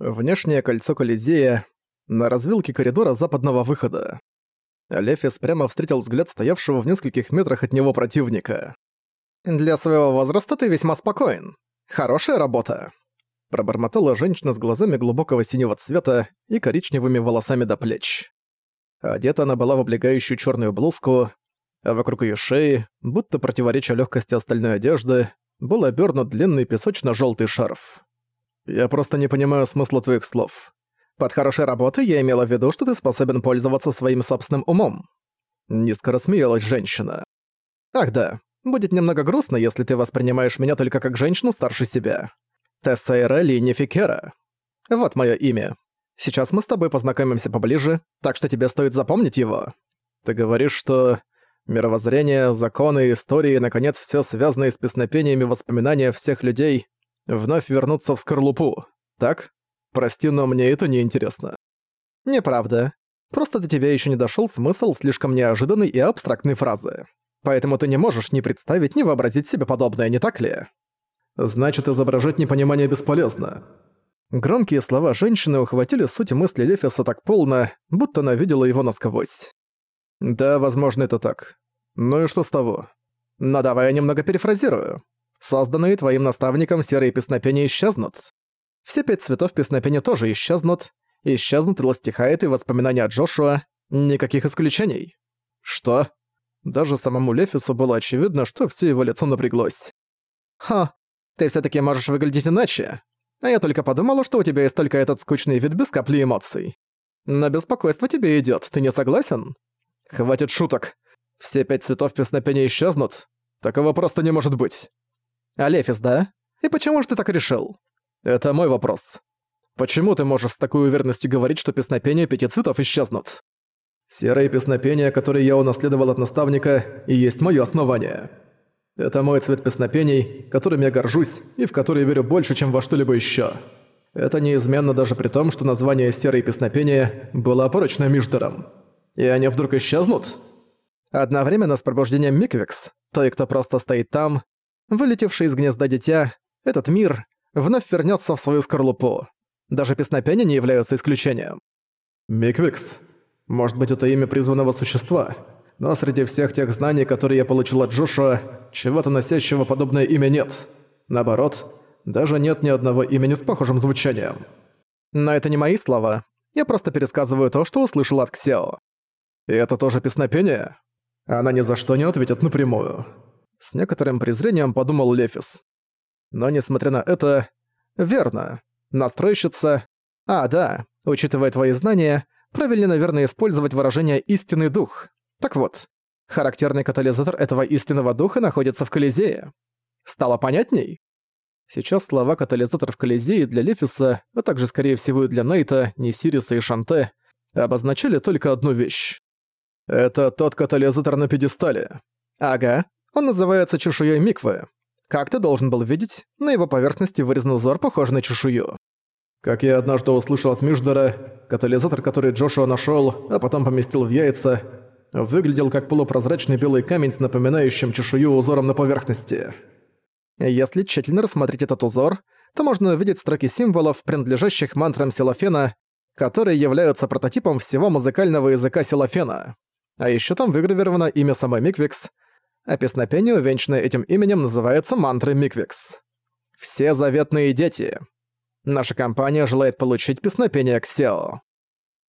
Внешнее кольцо Колизея на развилке коридора западного выхода. Лефис прямо встретил взгляд стоявшего в нескольких метрах от него противника. «Для своего возраста ты весьма спокоен. Хорошая работа», — пробормотала женщина с глазами глубокого синего цвета и коричневыми волосами до плеч. Одета она была в облегающую черную блузку, а вокруг ее шеи, будто противоречия легкости остальной одежды, был обернут длинный песочно желтый шарф. «Я просто не понимаю смысла твоих слов. Под хорошей работой я имела в виду, что ты способен пользоваться своим собственным умом». Низко рассмеялась женщина. «Ах да, будет немного грустно, если ты воспринимаешь меня только как женщину старше себя. Тессейра Линификера. Вот мое имя. Сейчас мы с тобой познакомимся поближе, так что тебе стоит запомнить его. Ты говоришь, что мировоззрение, законы, истории, наконец, все связанное с песнопениями воспоминания всех людей, вновь вернуться в скорлупу, так? Прости, но мне это не интересно. Неправда. Просто до тебя еще не дошел смысл слишком неожиданной и абстрактной фразы. Поэтому ты не можешь ни представить, ни вообразить себе подобное, не так ли? Значит, изображать непонимание бесполезно. Громкие слова женщины ухватили суть мысли Лефиса так полно, будто она видела его насквозь. Да, возможно, это так. Ну и что с того? Но давай я немного перефразирую. Созданные твоим наставником серые песнопения исчезнут. Все пять цветов песнопения тоже исчезнут. Исчезнут и ластихает и воспоминания о Джошуа. Никаких исключений. Что? Даже самому Лефису было очевидно, что все его лицо напряглось. «Ха, ты все таки можешь выглядеть иначе. А я только подумала, что у тебя есть только этот скучный вид без капли эмоций. Но беспокойство тебе идёт, ты не согласен? Хватит шуток. Все пять цветов песнопения исчезнут? Такого просто не может быть. Алефис, да? И почему же ты так решил? Это мой вопрос. Почему ты можешь с такой уверенностью говорить, что песнопения пяти цветов исчезнут? Серые песнопения, которые я унаследовал от наставника, и есть моё основание. Это мой цвет песнопений, которым я горжусь и в который верю больше, чем во что-либо еще. Это неизменно даже при том, что название «Серые песнопения» было опорочно Миждером. И они вдруг исчезнут? Одновременно с пробуждением Миквикс, той, кто просто стоит там, вылетевший из гнезда дитя, этот мир вновь вернется в свою скорлупу. Даже песнопения не являются исключением. Миквикс. Может быть, это имя призванного существа? Но среди всех тех знаний, которые я получил от Джошуа, чего-то носящего подобное имя нет. Наоборот, даже нет ни одного имени с похожим звучанием. Но это не мои слова. Я просто пересказываю то, что услышал от Ксео. И это тоже песнопение? Она ни за что не ответит напрямую. С некоторым презрением подумал Лефис. Но несмотря на это... Верно. Настройщица... А, да, учитывая твои знания, правильно, наверное, использовать выражение «истинный дух». Так вот, характерный катализатор этого истинного духа находится в Колизее. Стало понятней? Сейчас слова «катализатор в Колизее» для Лефиса, а также, скорее всего, и для Нейта, Несириса и Шанте, обозначали только одну вещь. Это тот катализатор на пьедестале. Ага, он называется чешуей Миквы. Как ты должен был видеть, на его поверхности вырезан узор, похожий на чешую. Как я однажды услышал от Миждера, катализатор, который Джошуа нашел, а потом поместил в яйца, выглядел как полупрозрачный белый камень с напоминающим чешую узором на поверхности. Если тщательно рассмотреть этот узор, то можно увидеть строки символов, принадлежащих мантрам Силофена, которые являются прототипом всего музыкального языка Силофена. А еще там выгравировано имя самой Миквикс, а песнопение, увенчанное этим именем, называется мантрой Миквикс. Все заветные дети. Наша компания желает получить песнопение Ксео.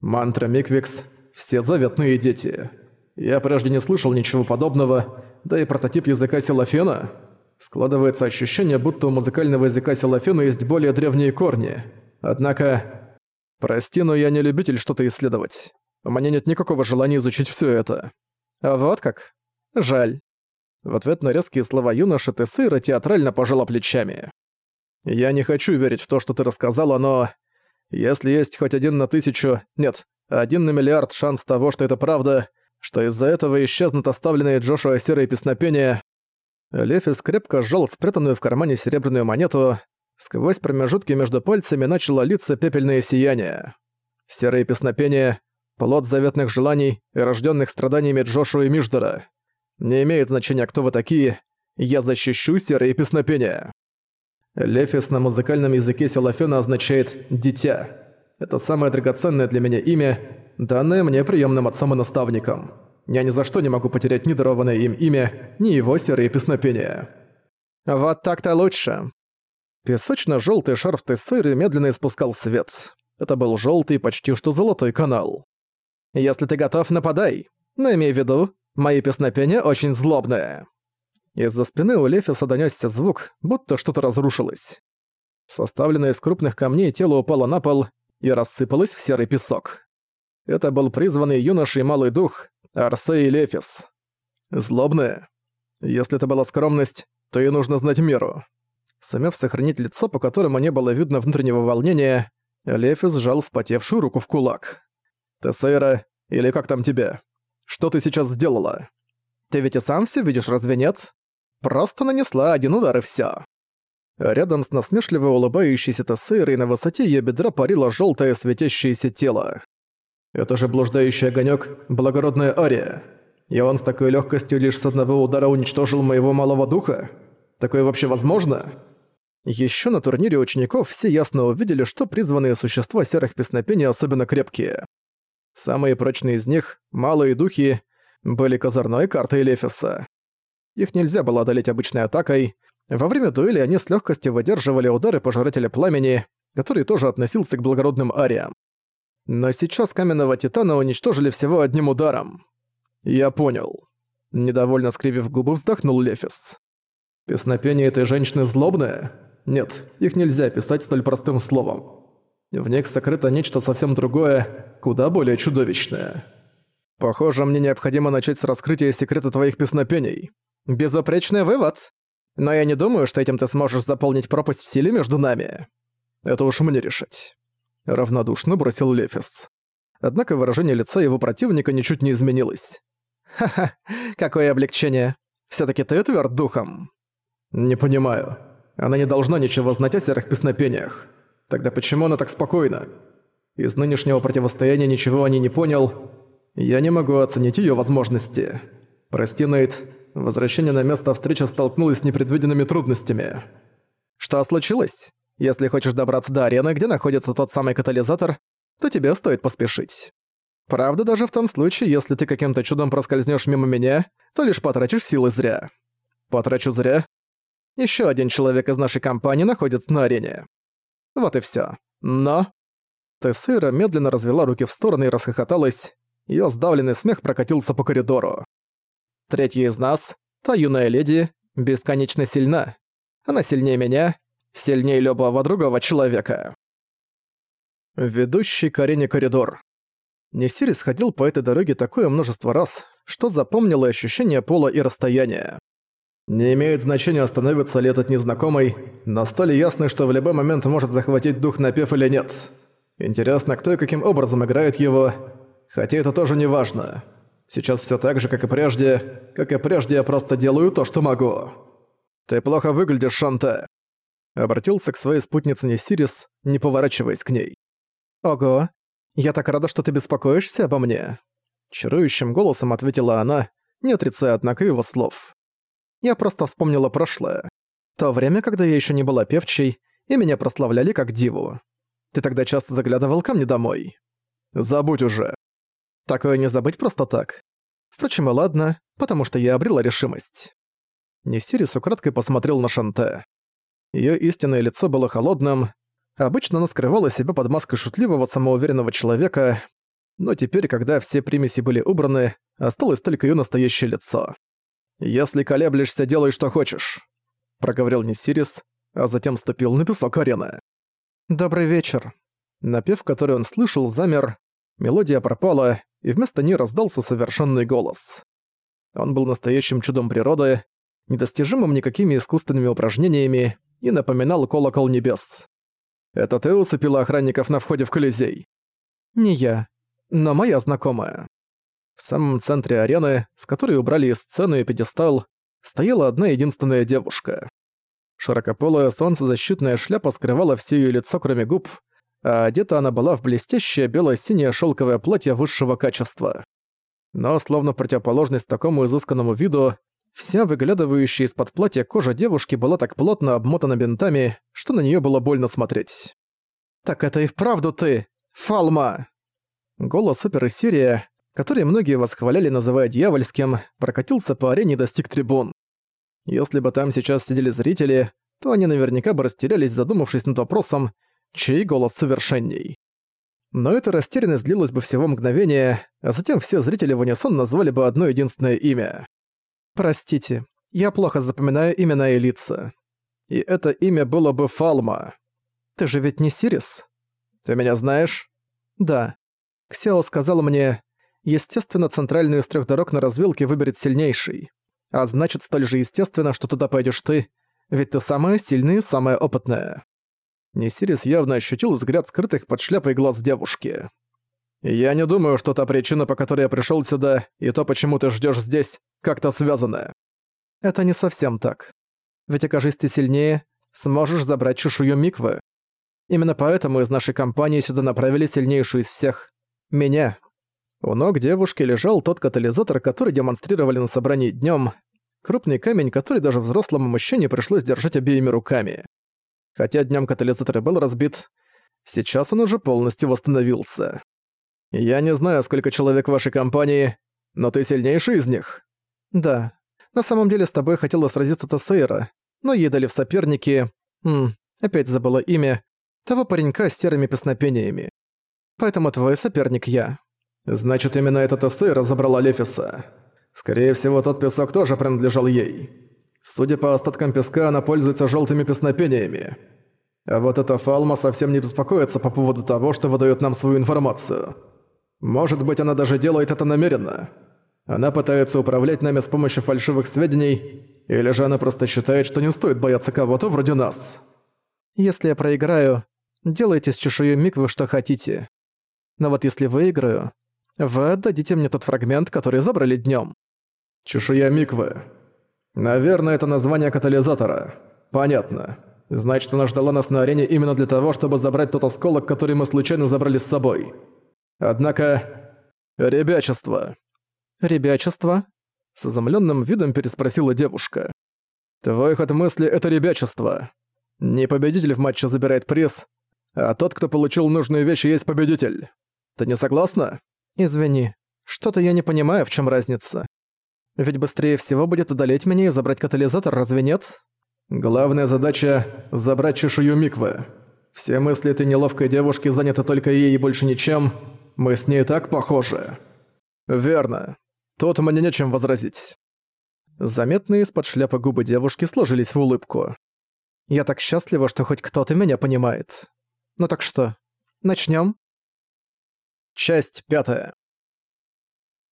Мантра Миквикс «Все заветные дети». Я прежде не слышал ничего подобного, да и прототип языка Силофена. Складывается ощущение, будто у музыкального языка Силофена есть более древние корни. Однако... Прости, но я не любитель что-то исследовать. У меня нет никакого желания изучить все это. А вот как? Жаль. В ответ на резкие слова юноши Тессейра театрально пожала плечами. «Я не хочу верить в то, что ты рассказала, но... Если есть хоть один на тысячу... Нет, один на миллиард шанс того, что это правда, что из-за этого исчезнут оставленные Джошуа серые песнопения. Лефис крепко сжал спрятанную в кармане серебряную монету. Сквозь промежутки между пальцами начало литься пепельное сияние. Серые песнопения — плод заветных желаний рожденных страданиями Джошуа и Миждера. Не имеет значения, кто вы такие, я защищу серые песнопения. Лефис на музыкальном языке Силафена означает «дитя». Это самое драгоценное для меня имя, данное мне приемным отцом и наставником. Я ни за что не могу потерять ни дарованное им имя, ни его серые песнопения. Вот так-то лучше. песочно желтый шарф Тессейры медленно испускал свет. Это был желтый, почти что золотой канал. Если ты готов, нападай. Но имей в виду, мои песнопения очень злобные. Из-за спины у Лефиса донёсся звук, будто что-то разрушилось. Составленное из крупных камней тело упало на пол и рассыпалось в серый песок. Это был призванный юношей малый дух Арсей Лефис. Злобное. Если это была скромность, то и нужно знать меру. Сумев сохранить лицо, по которому не было видно внутреннего волнения, Лефис сжал спотевшую руку в кулак. «Тессейра, или как там тебя? Что ты сейчас сделала? Ты ведь и сам все видишь, разве нет? Просто нанесла один удар и всё». Рядом с насмешливо улыбающейся Тессейрой на высоте её бедра парило жёлтое светящееся тело. «Это же блуждающий огонёк, благородная Ария. И он с такой лёгкостью лишь с одного удара уничтожил моего малого духа? Такое вообще возможно?» Ещё на турнире учеников все ясно увидели, что призванные существа серых песнопений особенно крепкие. Самые прочные из них, малые духи, были козырной картой Лефиса. Их нельзя было одолеть обычной атакой. Во время дуэли они с легкостью выдерживали удары Пожирателя Пламени, который тоже относился к благородным ариям. Но сейчас Каменного Титана уничтожили всего одним ударом. Я понял. Недовольно скривив губы, вздохнул Лефис. Песнопение этой женщины злобное? Нет, их нельзя описать столь простым словом. В них сокрыто нечто совсем другое, куда более чудовищное. Похоже, мне необходимо начать с раскрытия секрета твоих песнопений. Безупречный вывод. Но я не думаю, что этим ты сможешь заполнить пропасть в силе между нами. Это уж мне решать. Равнодушно бросил Лефис. Однако выражение лица его противника ничуть не изменилось. «Ха-ха, какое облегчение. все таки ты тверд духом». «Не понимаю. Она не должна ничего знать о серых песнопениях. Тогда почему она так спокойна? Из нынешнего противостояния ничего о ней не понял. Я не могу оценить её возможности. Прости, Нейт, возвращение на место встречи столкнулось с непредвиденными трудностями. Что случилось? Если хочешь добраться до арены, где находится тот самый катализатор, то тебе стоит поспешить. Правда, даже в том случае, если ты каким-то чудом проскользнешь мимо меня, то лишь потратишь силы зря. Потрачу зря. Еще один человек из нашей компании находится на арене. Вот и все. Но... Тессейра медленно развела руки в стороны и расхохоталась. Её сдавленный смех прокатился по коридору. Третья из нас, та юная леди, бесконечно сильна. Она сильнее меня, сильнее любого другого человека. Ведущий к арене коридор. Несирис ходил по этой дороге такое множество раз, что запомнило ощущение пола и расстояния. Не имеет значения, остановится ли этот незнакомый, но столь ясно, что в любой момент может захватить дух напев или нет. Интересно, кто и каким образом играет его, хотя это тоже не важно. Сейчас все так же, как и прежде. Как и прежде, я просто делаю то, что могу. «Ты плохо выглядишь, Шанте», — обратился к своей спутнице Несирис, не поворачиваясь к ней. «Ого, я так рада, что ты беспокоишься обо мне», — чарующим голосом ответила она, не отрицая, однако, его слов. Я просто вспомнила прошлое. То время, когда я еще не была певчей, и меня прославляли как диву. Ты тогда часто заглядывал ко мне домой. Забудь уже. Такое не забыть просто так. Впрочем, и ладно, потому что я обрела решимость. Несирис украдкой посмотрел на Шанте. Её истинное лицо было холодным. Обычно она скрывала себя под маской шутливого, самоуверенного человека, но теперь, когда все примеси были убраны, осталось только её настоящее лицо. «Если колеблешься, делай, что хочешь», — проговорил Несирис, а затем ступил на песок арены. «Добрый вечер». Напев, который он слышал, замер, мелодия пропала, и вместо нее раздался совершенный голос. Он был настоящим чудом природы, недостижимым никакими искусственными упражнениями и напоминал колокол небес. «Это ты усыпила охранников на входе в Колизей?» «Не я, но моя знакомая». В самом центре арены, с которой убрали сцену и пьедестал, стояла одна единственная девушка. Широкополая солнцезащитная шляпа скрывала все ее лицо, кроме губ, а одета она была в блестящее бело-синее шелковое платье высшего качества. Но, словно противоположность такому изысканному виду, Вся выглядывающая из-под платья кожа девушки была так плотно обмотана бинтами, что на неё было больно смотреть. «Так это и вправду ты! Фалма!» Голос оперы Сирия, который многие восхваляли, называя дьявольским, прокатился по арене и достиг трибун. Если бы там сейчас сидели зрители, то они наверняка бы растерялись, задумавшись над вопросом, чей голос совершенней. Но эта растерянность длилась бы всего мгновение, а затем все зрители в унисон назвали бы одно единственное имя. «Простите, я плохо запоминаю имена и лица. И это имя было бы Фалма. Ты же ведь не Сирис? Ты меня знаешь?» «Да. Ксео сказал мне, естественно, центральную из трех дорог на развилке выберет сильнейший. А значит, столь же естественно, что туда пойдешь ты, ведь ты самая сильная и самая опытная». Несирис явно ощутил взгляд скрытых под шляпой глаз девушки. «Я не думаю, что та причина, по которой я пришёл сюда, и то, почему ты ждёшь здесь, как-то связано». «Это не совсем так. Ведь окажись ты сильнее, сможешь забрать чешую Миквы. Именно поэтому из нашей компании сюда направили сильнейшую из всех. Меня». У ног девушки лежал тот катализатор, который демонстрировали на собрании днём, крупный камень, который даже взрослому мужчине пришлось держать обеими руками. Хотя днём катализатор был разбит, сейчас он уже полностью восстановился. «Я не знаю, сколько человек в вашей компании, но ты сильнейший из них?» «Да. На самом деле с тобой хотела сразиться Тесейра, но ей дали в соперники... Ммм, опять забыла имя. Того паренька с серыми песнопениями. Поэтому твой соперник я». «Значит, именно эта Тесейра забрала Лефиса. Скорее всего, тот песок тоже принадлежал ей. Судя по остаткам песка, она пользуется желтыми песнопениями. А вот эта Фалма совсем не беспокоится по поводу того, что выдает нам свою информацию. Может быть, она даже делает это намеренно. Она пытается управлять нами с помощью фальшивых сведений, или же она просто считает, что не стоит бояться кого-то вроде нас. Если я проиграю, делайте с чешуей Миквы что хотите. Но вот если выиграю, вы отдадите мне тот фрагмент, который забрали днем. Чешуя Миквы. Наверное, это название катализатора. Понятно. Значит, она ждала нас на арене именно для того, чтобы забрать тот осколок, который мы случайно забрали с собой. Однако... Ребячество. Ребячество? С изумленным видом переспросила девушка. Твой ход мысли — это ребячество. Не победитель в матче забирает приз, а тот, кто получил нужные вещи, есть победитель. Ты не согласна? Извини, что-то я не понимаю, в чем разница. Ведь быстрее всего будет одолеть меня и забрать катализатор, разве нет? Главная задача — забрать чешую Миквы. Все мысли этой неловкой девушки заняты только ей и больше ничем. Мы с ней так похожи. Верно. Тут мне нечем возразить. Заметные из-под шляпы губы девушки сложились в улыбку. Я так счастлива, что хоть кто-то меня понимает. Ну так что, начнем? Часть пятая.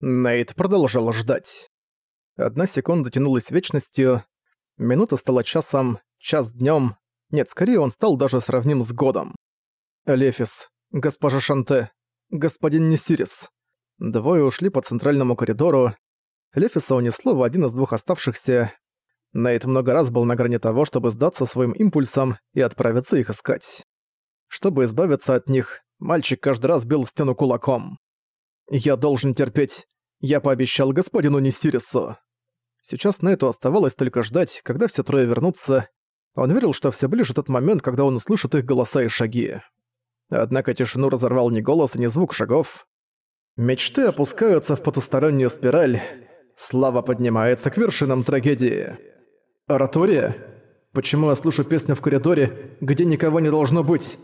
Нейт продолжал ждать. Одна секунда тянулась вечностью, минута стала часом, час днем. Нет, скорее он стал даже сравним с годом. Лефис, госпожа Шанте, господин Несирис. Двое ушли по центральному коридору. Лефиса унесло в один из двух оставшихся. Нейт много раз был на грани того, чтобы сдаться своим импульсам и отправиться их искать. Чтобы избавиться от них, мальчик каждый раз бил стену кулаком. «Я должен терпеть. Я пообещал господину Несирису». Сейчас на это оставалось только ждать, когда все трое вернутся. Он верил, что все ближе тот момент, когда он услышит их голоса и шаги. Однако тишину разорвал ни голос, ни звук шагов. Мечты опускаются в потустороннюю спираль. Слава поднимается к вершинам трагедии. Оратория? Почему я слышу песню в коридоре, где никого не должно быть?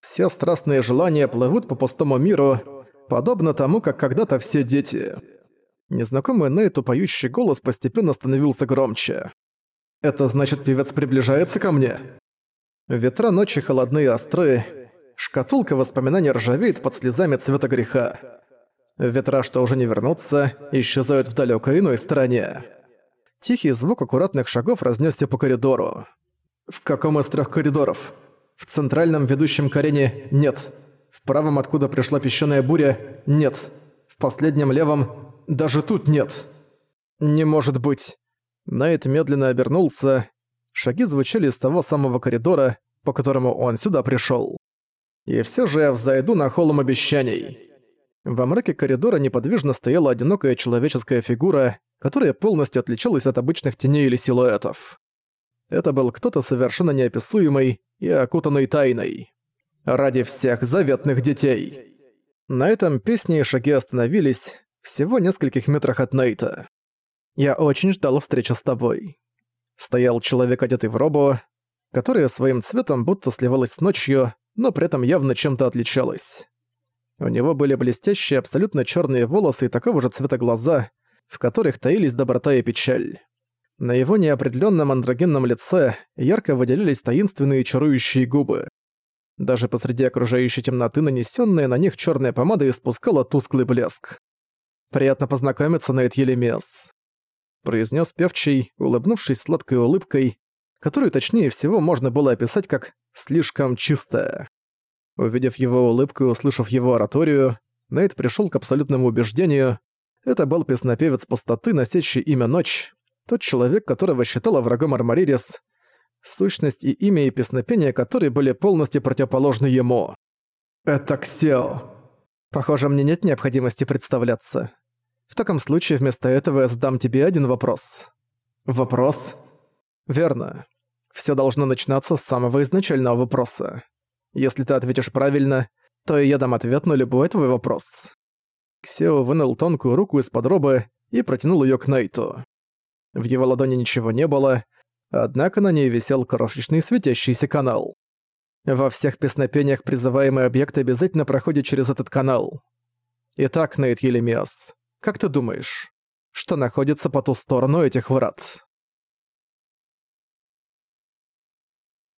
Все страстные желания плывут по пустому миру, подобно тому, как когда-то все дети. Незнакомый Нейту поющий голос постепенно становился громче. «Это значит, певец приближается ко мне?» Ветра ночи холодные и острые. Шкатулка воспоминаний ржавеет под слезами цвета греха. Ветра, что уже не вернутся, исчезают в далекой иной стороне. Тихий звук аккуратных шагов разнесся по коридору. В каком из трех коридоров? В центральном ведущем к арене – нет. В правом, откуда пришла песчаная буря – нет. В последнем левом даже тут нет. Не может быть. Найт медленно обернулся. Шаги звучали из того самого коридора, по которому он сюда пришёл. И всё же я взойду на холм обещаний. Во мраке коридора неподвижно стояла одинокая человеческая фигура, которая полностью отличалась от обычных теней или силуэтов. Это был кто-то совершенно неописуемый и окутанный тайной. Ради всех заветных детей. На этом песни и шаги остановились всего нескольких метрах от Нейта. «Я очень ждал встречи с тобой». Стоял человек, одетый в робу, которая своим цветом будто сливалась с ночью, но при этом явно чем-то отличалась. У него были блестящие, абсолютно черные волосы и такого же цвета глаза, в которых таились доброта и печаль. На его неопределенном андрогенном лице ярко выделялись таинственные чарующие губы. Даже посреди окружающей темноты нанесенная на них черная помада испускала тусклый блеск. «Приятно познакомиться, Нейт Елемес», — произнес певчий, улыбнувшись сладкой улыбкой, которую точнее всего можно было описать как «слишком чистая». Увидев его улыбку и услышав его ораторию, Нейт пришел к абсолютному убеждению, это был песнопевец пустоты, носящий имя Ночь, тот человек, которого считала врагом Армаририс, сущность и имя и песнопения которые были полностью противоположны ему. «Это Ксео. Похоже, мне нет необходимости представляться. В таком случае вместо этого я задам тебе один вопрос». «Вопрос?» «Верно. Всё должно начинаться с самого изначального вопроса. Если ты ответишь правильно, то я дам ответ на любой твой вопрос». Ксео вынул тонкую руку из-под робы и протянул её к Найту. В его ладони ничего не было, однако на ней висел крошечный светящийся канал. Во всех песнопениях призываемый объект обязательно проходит через этот канал. Итак, Нейт Елемиас, как ты думаешь, что находится по ту сторону этих врат?